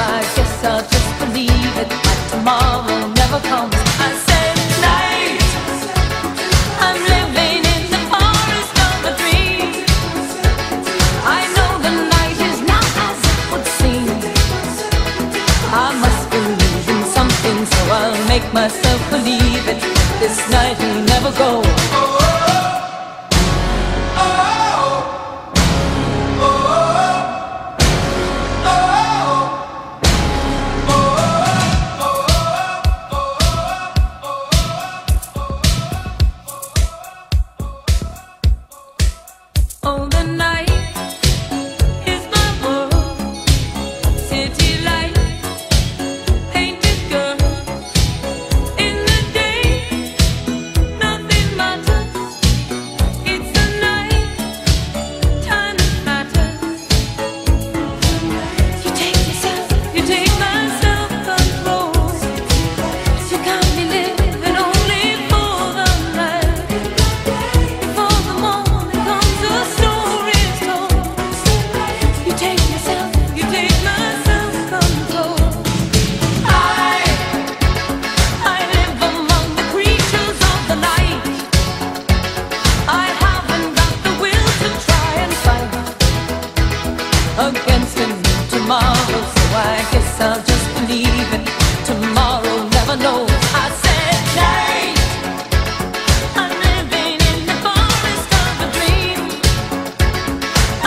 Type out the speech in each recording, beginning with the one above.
I guess I'll just believe it. like tomorrow never comes. I said night. I'm living in the forest of a dream. I know the night is not as it would seem. I must believe in something, so I'll make myself believe it. This night will never go. against the new tomorrow. So I guess I'll just believe it. Tomorrow never knows. I said. I'm living in the forest of a dream.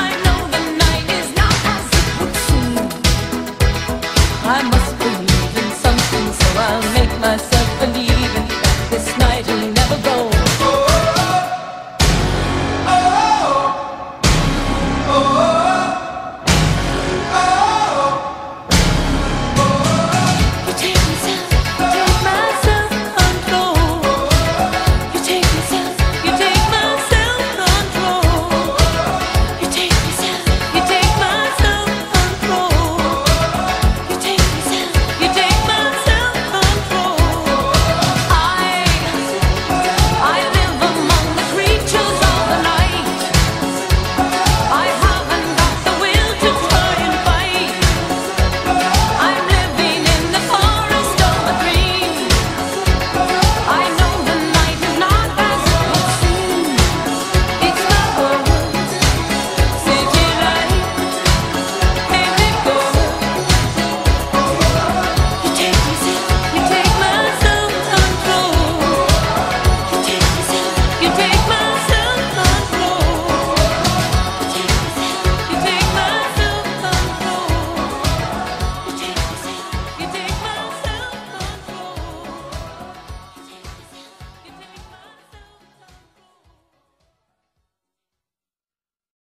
I know the night is not as it would seem. I must believe in something, so I'll make myself.